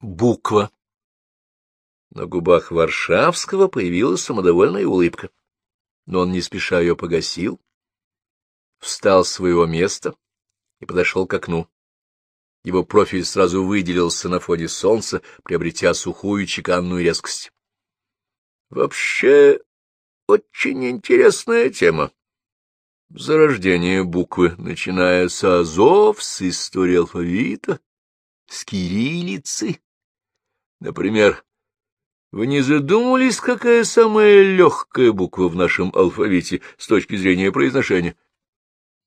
буква. На губах Варшавского появилась самодовольная улыбка, но он не спеша ее погасил, встал с своего места и подошел к окну. Его профиль сразу выделился на фоне солнца, приобретя сухую чеканную резкость. — Вообще, очень интересная тема. Зарождение буквы, начиная с азов, с истории алфавита, с кириллицы. Например, вы не задумывались, какая самая легкая буква в нашем алфавите с точки зрения произношения?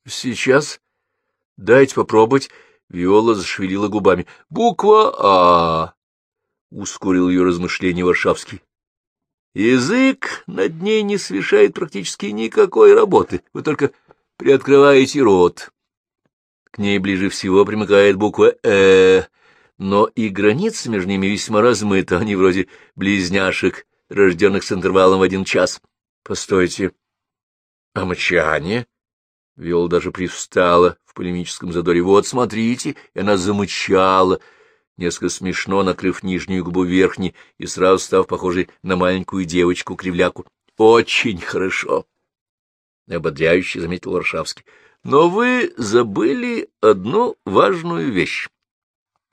Сейчас дайте попробовать. Виола зашевелила губами. Буква А. Ускорил ее размышление Варшавский. Язык над ней не совершает практически никакой работы. Вы только приоткрываете рот. К ней ближе всего примыкает буква «э», но и граница между ними весьма размыта, они вроде близняшек, рожденных с интервалом в один час. Постойте. А мычание? Виол даже привстала в полемическом задоре. Вот, смотрите, и она замычала, несколько смешно накрыв нижнюю губу верхней и сразу став похожей на маленькую девочку-кривляку. Очень хорошо. Ободряюще заметил Варшавский. Но вы забыли одну важную вещь.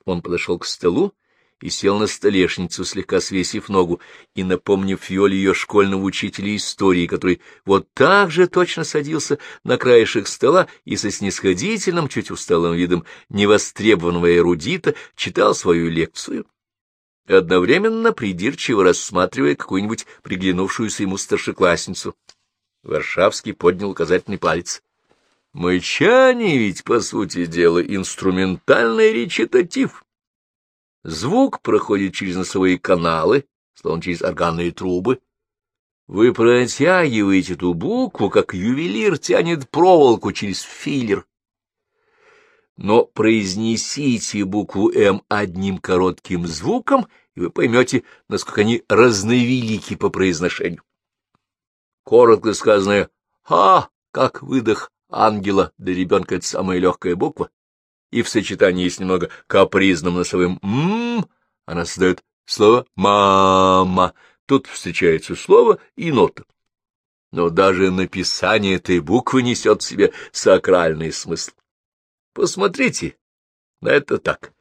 Он подошел к столу и сел на столешницу, слегка свесив ногу, и напомнив Фиоле ее школьного учителя истории, который вот так же точно садился на краешек стола и со снисходительным, чуть усталым видом невостребованного эрудита читал свою лекцию, одновременно придирчиво рассматривая какую-нибудь приглянувшуюся ему старшеклассницу. Варшавский поднял указательный палец. Мычание ведь, по сути дела, инструментальный речитатив. Звук проходит через носовые каналы, словно через органные трубы. Вы протягиваете эту букву, как ювелир тянет проволоку через филлер. Но произнесите букву «М» одним коротким звуком, и вы поймете, насколько они разновелики по произношению. Коротко сказанное «Ха», как выдох ангела для ребенка — это самая легкая буква, и в сочетании с немного капризным носовым «м» она создает слово «мама». Тут встречается слово и нота. Но даже написание этой буквы несет в себе сакральный смысл. Посмотрите на это так.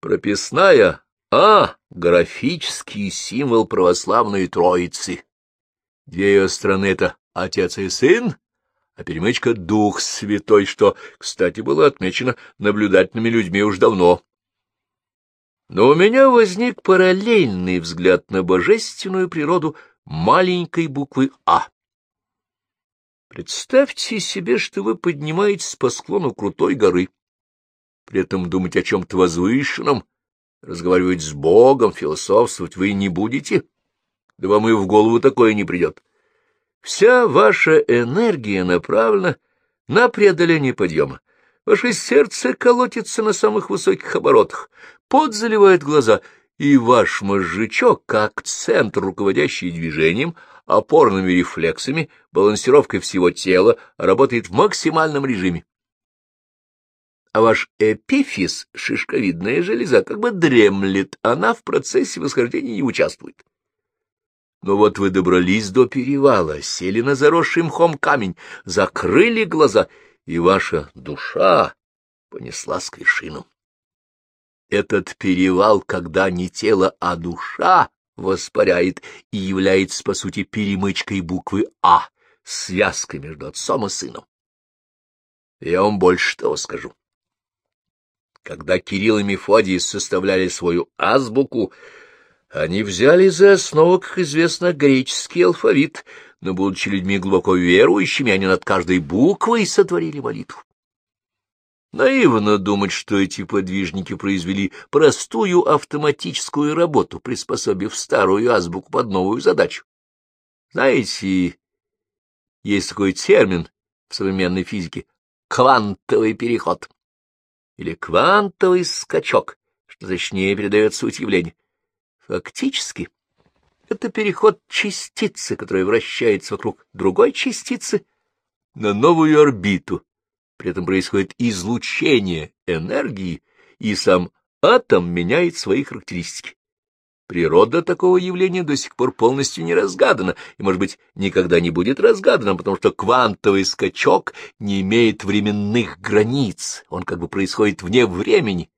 Прописная «А» — графический символ православной Троицы. Две ее стороны — это Отец и Сын, а перемычка — Дух Святой, что, кстати, было отмечено наблюдательными людьми уж давно. Но у меня возник параллельный взгляд на божественную природу маленькой буквы «А». Представьте себе, что вы поднимаетесь по склону крутой горы, при этом думать о чем-то возвышенном, разговаривать с Богом, философствовать вы не будете, да вам и в голову такое не придет. Вся ваша энергия направлена на преодоление подъема. Ваше сердце колотится на самых высоких оборотах, пот заливает глаза, и ваш мозжечок, как центр, руководящий движением, опорными рефлексами, балансировкой всего тела, работает в максимальном режиме. А ваш эпифиз, шишковидная железа, как бы дремлет, она в процессе восхождения не участвует. Но вот вы добрались до перевала, сели на заросший мхом камень, закрыли глаза, и ваша душа понеслась к вершинам. Этот перевал, когда не тело, а душа воспаряет и является, по сути, перемычкой буквы «А», связкой между отцом и сыном. Я вам больше того скажу. Когда Кирилл и Мефодий составляли свою азбуку, они взяли за основу, как известно, греческий алфавит, но, будучи людьми глубоко верующими, они над каждой буквой сотворили молитву. Наивно думать, что эти подвижники произвели простую автоматическую работу, приспособив старую азбуку под новую задачу. Знаете, есть такой термин в современной физике — квантовый переход или квантовый скачок, что точнее передает суть явления. Фактически, это переход частицы, которая вращается вокруг другой частицы, на новую орбиту. При этом происходит излучение энергии, и сам атом меняет свои характеристики. Природа такого явления до сих пор полностью не разгадана, и, может быть, никогда не будет разгадана, потому что квантовый скачок не имеет временных границ, он как бы происходит вне времени,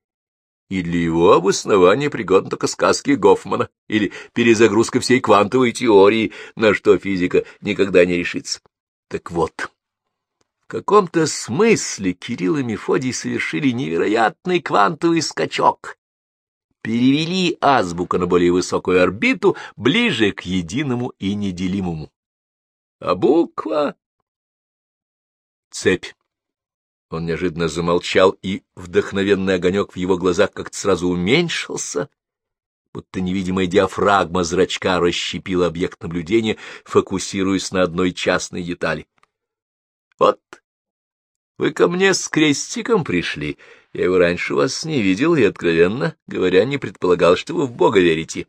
и для его обоснования пригодны только сказки Гофмана или перезагрузка всей квантовой теории, на что физика никогда не решится. Так вот, в каком-то смысле Кирилл и Мефодий совершили невероятный квантовый скачок — перевели азбуку на более высокую орбиту, ближе к единому и неделимому. А буква — цепь. Он неожиданно замолчал, и вдохновенный огонек в его глазах как-то сразу уменьшился, будто невидимая диафрагма зрачка расщепила объект наблюдения, фокусируясь на одной частной детали. — Вот, вы ко мне с крестиком пришли, я его раньше вас не видел и, откровенно говоря, не предполагал, что вы в Бога верите.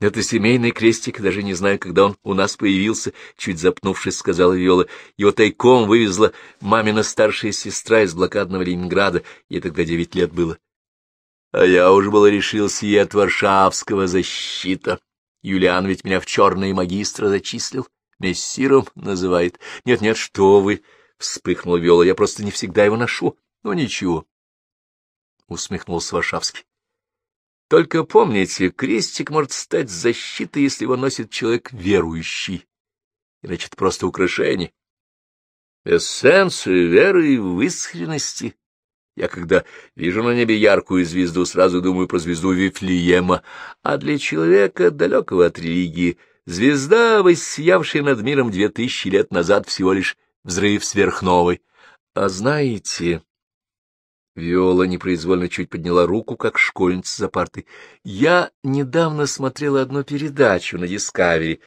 Это семейный крестик, даже не знаю, когда он у нас появился, чуть запнувшись, сказала Виола. Его тайком вывезла мамина старшая сестра из блокадного Ленинграда, ей тогда девять лет было. А я уже было решился ей от Варшавского защита. Юлиан ведь меня в черные магистра зачислил, мессиром называет. Нет-нет, что вы, — вспыхнула Виола, — я просто не всегда его ношу. Ну, ничего, — усмехнулся Варшавский. — Только помните, крестик может стать защитой, если его носит человек верующий. Иначе это просто украшение. Эссенция веры и в искренности. Я, когда вижу на небе яркую звезду, сразу думаю про звезду Вифлеема, а для человека, далекого от религии, звезда, воссиявшая над миром две тысячи лет назад, всего лишь взрыв сверхновой. А знаете, Виола непроизвольно чуть подняла руку, как школьница за партой. Я недавно смотрела одну передачу на Дискавери,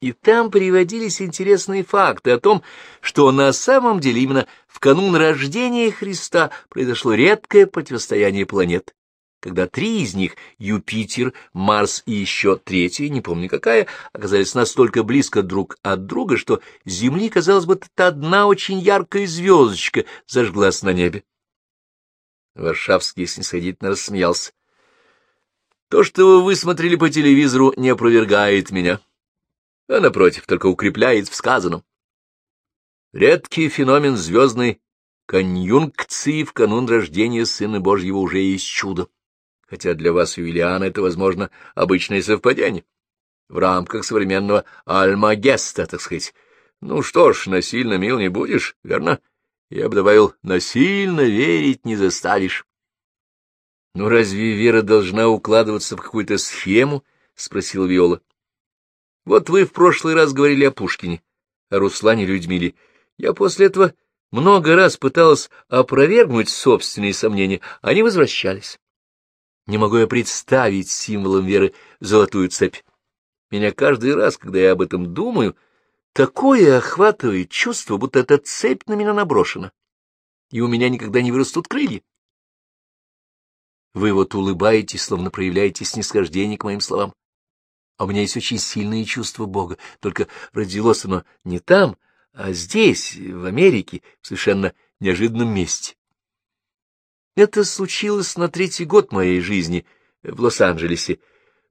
и там приводились интересные факты о том, что на самом деле именно в канун рождения Христа произошло редкое противостояние планет, когда три из них, Юпитер, Марс и еще третья, не помню какая, оказались настолько близко друг от друга, что Земли, казалось бы, это одна очень яркая звездочка зажглась на небе. Варшавский снисходительно рассмеялся. — То, что вы высмотрели по телевизору, не опровергает меня, а, напротив, только укрепляет в сказанном. Редкий феномен звездной конъюнкции в канун рождения Сына Божьего уже есть чудо, хотя для вас, Юлиана, это, возможно, обычное совпадение. В рамках современного альмагеста, так сказать. Ну что ж, насильно мил не будешь, верно? — я бы добавил, насильно верить не заставишь. — Ну разве вера должна укладываться в какую-то схему? — спросил Виола. — Вот вы в прошлый раз говорили о Пушкине, о Руслане Людмиле. Я после этого много раз пыталась опровергнуть собственные сомнения, они возвращались. Не могу я представить символом веры золотую цепь. Меня каждый раз, когда я об этом думаю, — Такое охватывает чувство, будто эта цепь на меня наброшена, и у меня никогда не вырастут крылья. Вы вот улыбаетесь, словно проявляете снисхождение к моим словам. А у меня есть очень сильное чувство Бога, только родилось оно не там, а здесь, в Америке, в совершенно неожиданном месте. Это случилось на третий год моей жизни в Лос-Анджелесе.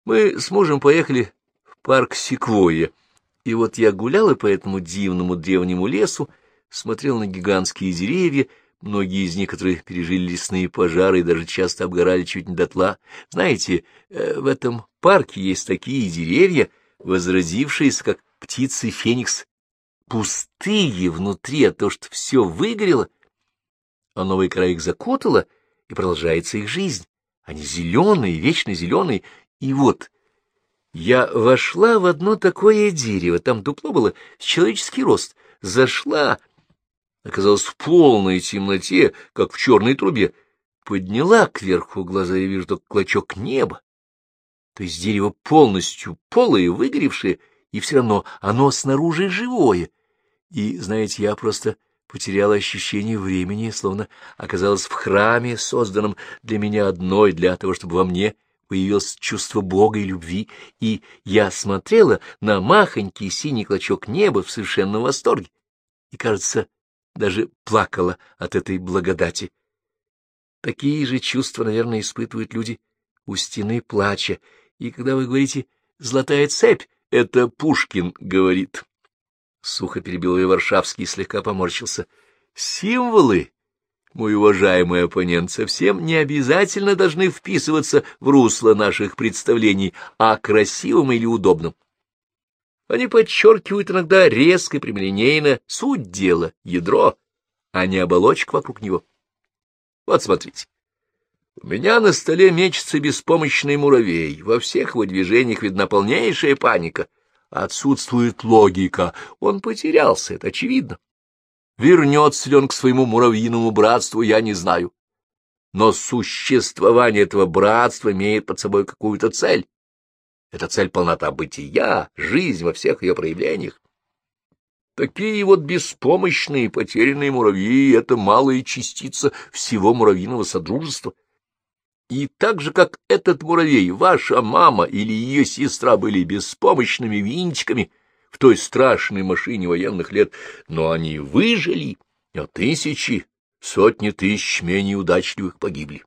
Мы с мужем поехали в парк Секвойя. И вот я гуляла по этому дивному древнему лесу, смотрел на гигантские деревья, многие из них, которые пережили лесные пожары и даже часто обгорали чуть не дотла. Знаете, э, в этом парке есть такие деревья, возродившиеся, как птицы феникс, пустые внутри от того, что все выгорело, а новая кора их закутала, и продолжается их жизнь. Они зеленые, вечно зеленые, и вот я вошла в одно такое дерево, там дупло было с человеческий рост, зашла, оказалась в полной темноте, как в черной трубе, подняла кверху глаза и вижу только клочок неба. То есть дерево полностью полое, выгоревшее, и все равно оно снаружи живое. И, знаете, я просто потеряла ощущение времени, словно оказалась в храме, созданном для меня одной, для того, чтобы во мне появилось чувство Бога и любви, и я смотрела на махонький синий клочок неба в совершенном восторге и, кажется, даже плакала от этой благодати. Такие же чувства, наверное, испытывают люди у стены плача. И когда вы говорите «золотая цепь», это Пушкин говорит. Сухо перебил ее Варшавский и слегка поморщился. Символы, мой уважаемый оппонент, совсем не обязательно должны вписываться в русло наших представлений о красивом или удобном. Они подчеркивают иногда резко и прямолинейно суть дела, ядро, а не оболочку вокруг него. Вот смотрите. У меня на столе мечется беспомощный муравей. Во всех его движениях видна полнейшая паника. Отсутствует логика. Он потерялся, это очевидно. Вернется ли он к своему муравьиному братству, я не знаю. Но существование этого братства имеет под собой какую-то цель. Эта цель — полнота бытия, жизнь во всех ее проявлениях. Такие вот беспомощные потерянные муравьи — это малая частица всего муравьиного содружества. И так же, как этот муравей, ваша мама или ее сестра были беспомощными винтиками в той страшной машине военных лет, но они выжили, а тысячи, сотни тысяч менее удачливых погибли.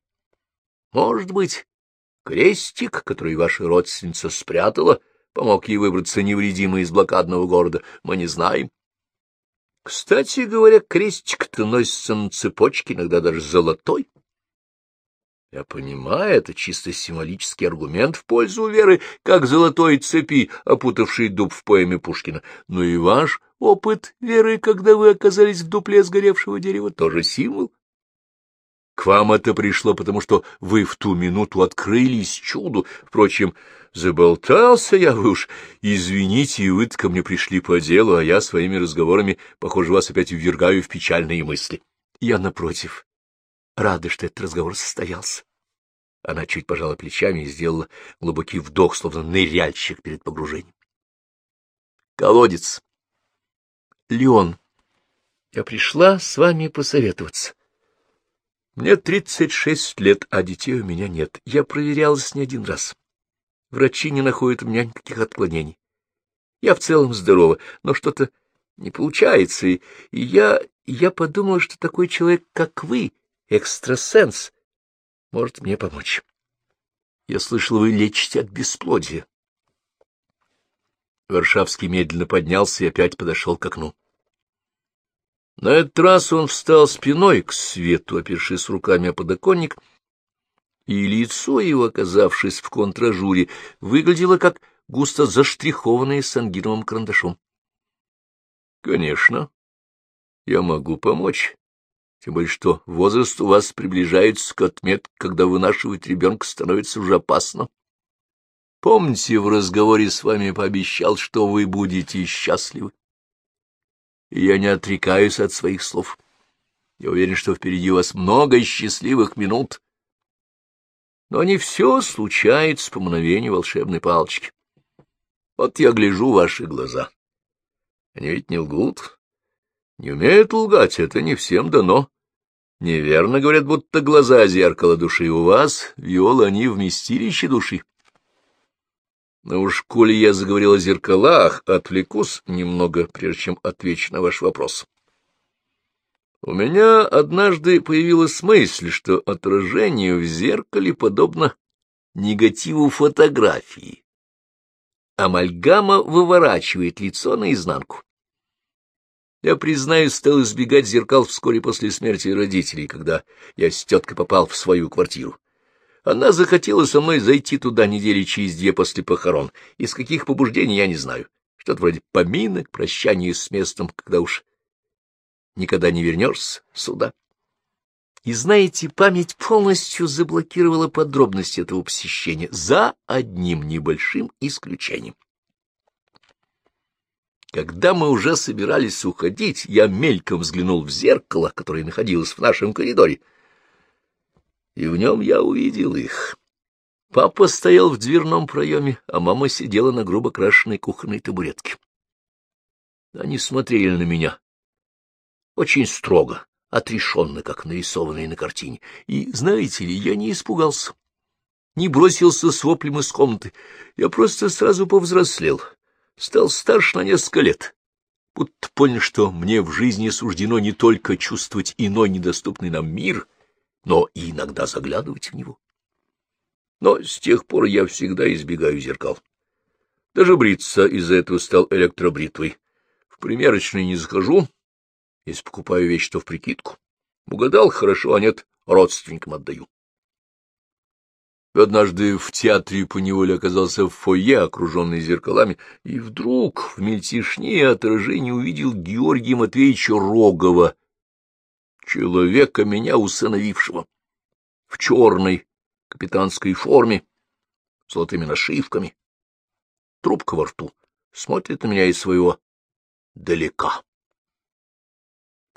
Может быть, крестик, который ваша родственница спрятала, помог ей выбраться невредимой из блокадного города, мы не знаем. Кстати говоря, крестик-то носится на цепочке, иногда даже золотой. Я понимаю, это чисто символический аргумент в пользу веры, как золотой цепи, опутавшей дуб в поэме Пушкина. Но и ваш опыт веры, когда вы оказались в дупле сгоревшего дерева, тоже символ. К вам это пришло, потому что вы в ту минуту открылись чуду. Впрочем, Заболтался я, вы уж извините, и вы ко мне пришли по делу, а я своими разговорами, похоже, вас опять ввергаю в печальные мысли. Я, напротив, рада, что этот разговор состоялся. Она чуть пожала плечами и сделала глубокий вдох, словно ныряльщик перед погружением. Колодец. Леон, я пришла с вами посоветоваться. Мне тридцать шесть лет, а детей у меня нет. Я проверялась не один раз. Врачи не находят у меня никаких отклонений. Я в целом здорова, но что-то не получается, и я, я подумала, что такой человек, как вы, экстрасенс, может мне помочь. Я слышал, вы лечите от бесплодия. Варшавский медленно поднялся и опять подошел к окну. На этот раз он встал спиной к свету, опершись руками о подоконник, и лицо его, оказавшись в контражуре, выглядело как густо заштрихованное сангиновым карандашом. — Конечно, я могу помочь, тем более что возраст у вас приближается к отметке, когда вынашивать ребенка становится уже опасно. Помните, в разговоре с вами пообещал, что вы будете счастливы. Я не отрекаюсь от своих слов. Я уверен, что впереди у вас много счастливых минут, но не все случается по мгновению волшебной палочки. Вот я гляжу ваши глаза. Они ведь не лгут. Не умеют лгать, это не всем дано. Неверно говорят, будто глаза — зеркало души. У вас, Виола, они вместилище души. Но уж, коли я заговорил о зеркалах, отвлекусь немного, прежде чем отвечу на ваш вопрос. У меня однажды появилась мысль, что отражение в зеркале подобно негативу фотографии. Амальгама выворачивает лицо наизнанку. Я, признаюсь, стал избегать зеркал вскоре после смерти родителей, когда я с теткой попал в свою квартиру. Она захотела со мной зайти туда недели через две после похорон. Из каких побуждений я не знаю. Что-то вроде поминок, прощания с местом, когда уж никогда не вернешься сюда. И знаете, память полностью заблокировала подробности этого посещения, за одним небольшим исключением. Когда мы уже собирались уходить, я мельком взглянул в зеркало, которое находилось в нашем коридоре, и в нем я увидел их. Папа стоял в дверном проеме, а мама сидела на грубо крашенной кухонной табуретке. Они смотрели на меня, очень строго, отрешенно, как нарисованные на картине. И, знаете ли, я не испугался, не бросился с воплем из комнаты. Я просто сразу повзрослел, стал старше на несколько лет. Будто понял, что мне в жизни суждено не только чувствовать иной недоступный нам мир, но и иногда заглядывать в него. Но с тех пор я всегда избегаю зеркал. Даже бриться из-за этого стал электробритвой. В примерочной не захожу, если покупаю вещь, то в прикидку. Угадал хорошо, а нет, родственникам отдаю. Однажды в театре поневоле оказался в фойе, окруженный зеркалами, и вдруг в мельтешне отражение увидел Георгия Матвеевича Рогова, человека, меня усыновившего, в черной капитанской форме, с золотыми нашивками, трубка во рту, смотрит на меня из своего далека.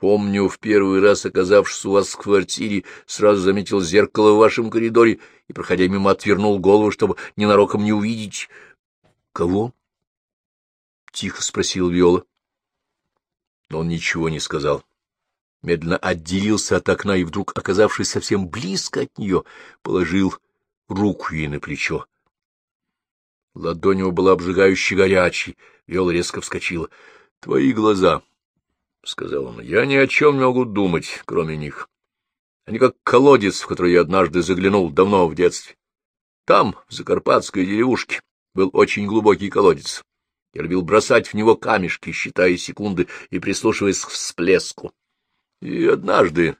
Помню, в первый раз, оказавшись у вас в квартире, сразу заметил зеркало в вашем коридоре и, проходя мимо, отвернул голову, чтобы ненароком не увидеть. — Кого? — тихо спросил Виола. Но он ничего не сказал. Медленно отделился от окна и, вдруг, оказавшись совсем близко от нее, положил руку ей на плечо. Ладонь его была обжигающе горячей. Виола резко вскочила. — Твои глаза! —— сказал он, — я ни о чем не могу думать, кроме них. Они как колодец, в который я однажды заглянул давно в детстве. Там, в закарпатской деревушке, был очень глубокий колодец. Я любил бросать в него камешки, считая секунды и прислушиваясь к всплеску. И однажды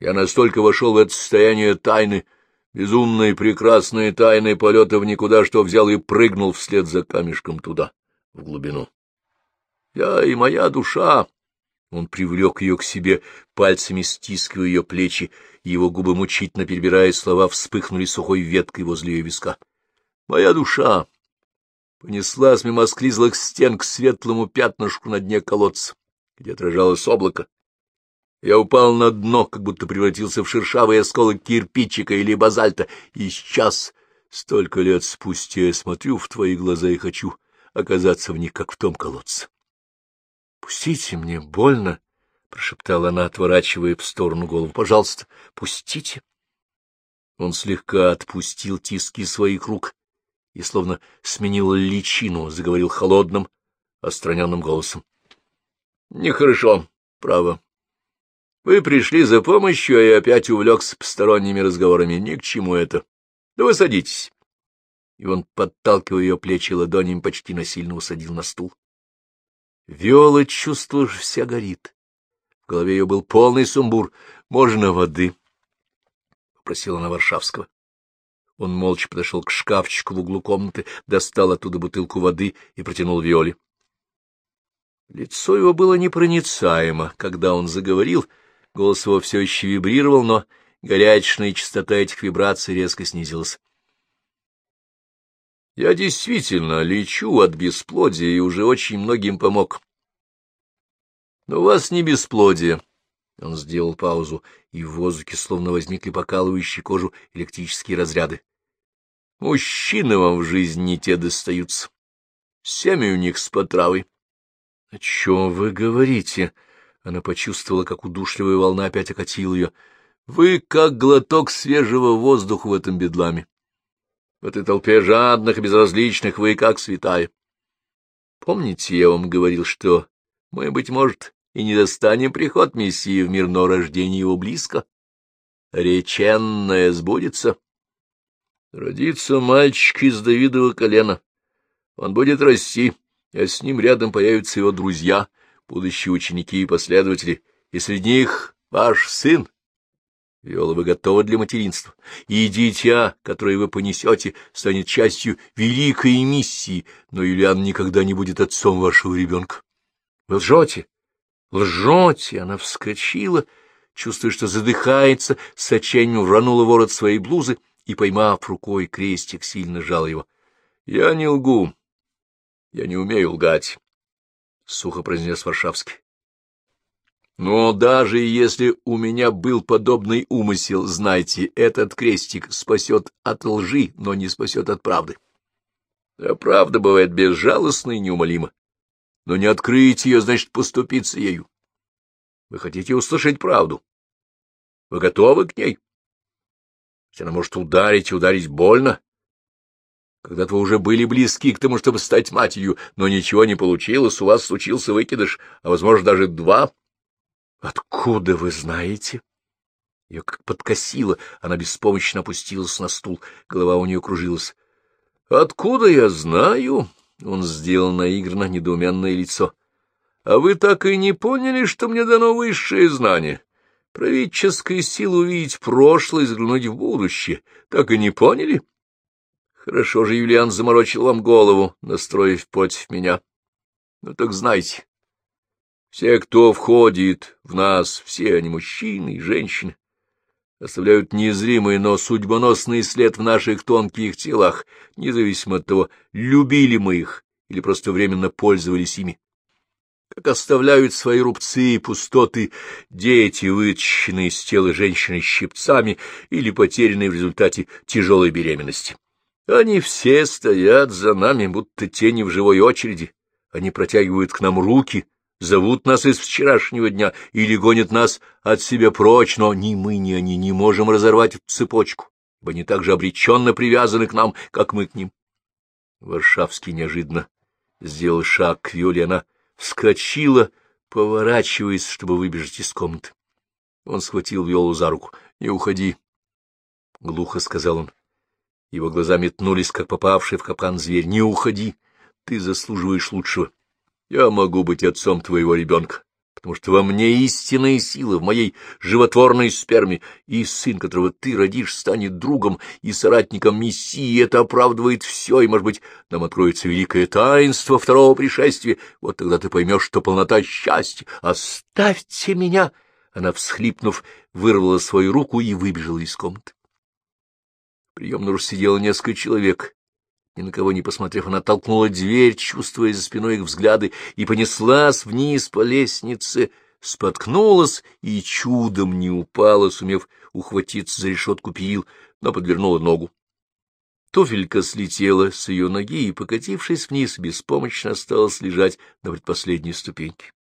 я настолько вошел в это состояние тайны, безумной прекрасной тайны полета в никуда, что взял и прыгнул вслед за камешком туда, в глубину. Я и моя душа. Он привлек ее к себе, пальцами стискивая ее плечи, и его губы мучительно перебирая слова, вспыхнули сухой веткой возле ее виска. Моя душа понеслась мимо склизлых стен к светлому пятнышку на дне колодца, где отражалось облако. Я упал на дно, как будто превратился в шершавый осколок кирпичика или базальта, и сейчас, столько лет спустя, я смотрю в твои глаза и хочу оказаться в них, как в том колодце. — Пустите, мне больно, — прошептала она, отворачивая в сторону голову. — Пожалуйста, пустите. Он слегка отпустил тиски своих рук и словно сменил личину, заговорил холодным, отстраненным голосом. — Нехорошо, право. Вы пришли за помощью, а я опять увлекся посторонними разговорами. Ни к чему это. Да вы садитесь. И он, подталкивая ее плечи ладонями, почти насильно усадил на стул. Виола что вся горит. В голове ее был полный сумбур. «Можно воды?» — попросила она Варшавского. Он молча подошел к шкафчику в углу комнаты, достал оттуда бутылку воды и протянул Виоле. Лицо его было непроницаемо. Когда он заговорил, голос его все еще вибрировал, но горячечная частота этих вибраций резко снизилась. Я действительно лечу от бесплодия и уже очень многим помог. Но у вас не бесплодие. Он сделал паузу, и в воздухе словно возникли покалывающие кожу электрические разряды. Мужчины вам в жизни не те достаются. Семя у них с потравой. — О чем вы говорите? Она почувствовала, как удушливая волна опять окатила ее. — Вы как глоток свежего воздуха в этом бедламе. В этой толпе жадных и безразличных вы как святая. Помните, я вам говорил, что мы, быть может, и не достанем приход Мессии в мир, но рождение его близко. Реченное сбудется. Родится мальчик из Давидова колена. Он будет расти, а с ним рядом появятся его друзья, будущие ученики и последователи, и среди них ваш сын, Виола, вы готовы для материнства, и дитя, которое вы понесете, станет частью великой миссии, но Юлиан никогда не будет отцом вашего ребенка. Вы лжете, лжете! Она вскочила, чувствуя, что задыхается, с отчаянием вранула ворот своей блузы и, поймав рукой крестик, сильно жал его. — Я не лгу. Я не умею лгать, — сухо произнес Варшавский. Но даже если у меня был подобный умысел, знайте, этот крестик спасет от лжи, но не спасет от правды. А правда бывает безжалостна и неумолима. Но не открыть ее, значит, поступиться ею. Вы хотите услышать правду? Вы готовы к ней? Ведь она может ударить и ударить больно. Когда-то вы уже были близки к тому, чтобы стать матерью, но ничего не получилось, у вас случился выкидыш, а, возможно, даже два — Откуда вы знаете? Ее как подкосило, она беспомощно опустилась на стул, голова у нее кружилась. — Откуда я знаю? — он сделал наигранно недоуменное лицо. — А вы так и не поняли, что мне дано высшее знание? Правительская сила увидеть прошлое и взглянуть в будущее. Так и не поняли? Хорошо же Юлиан заморочил вам голову, настроив против меня. Ну так знайте, все, кто входит в нас, все они, мужчины и женщины, оставляют незримый, но судьбоносный след в наших тонких телах, независимо от того, любили мы их или просто временно пользовались ими. Как оставляют свои рубцы и пустоты дети, вытащенные из тела женщины щипцами или потерянные в результате тяжелой беременности. Они все стоят за нами, будто тени в живой очереди. Они протягивают к нам руки — зовут нас из вчерашнего дня или гонят нас от себя прочь, но ни мы, ни они не можем разорвать цепочку, ибо они так же обреченно привязаны к нам, как мы к ним. Варшавский неожиданно сделал шаг к Виоле, она вскочила, поворачиваясь, чтобы выбежать из комнаты. Он схватил Виолу за руку. — Не уходи, — глухо сказал он. Его глаза метнулись, как попавший в капкан зверь. — Не уходи, ты заслуживаешь лучшего. Я могу быть отцом твоего ребенка, потому что во мне истинная сила, в моей животворной сперме, и сын, которого ты родишь, станет другом и соратником Мессии, это оправдывает все, и, может быть, нам откроется великое таинство второго пришествия, вот тогда ты поймешь, что полнота счастья. Оставьте меня! Она, всхлипнув, вырвала свою руку и выбежала из комнаты. В приемной сидело несколько человек, ни на кого не посмотрев, она толкнула дверь, чувствуя за спиной их взгляды, и понеслась вниз по лестнице, споткнулась и чудом не упала, сумев ухватиться за решетку перил, но подвернула ногу. Туфелька слетела с ее ноги и, покатившись вниз, беспомощно осталась лежать на предпоследней ступеньке.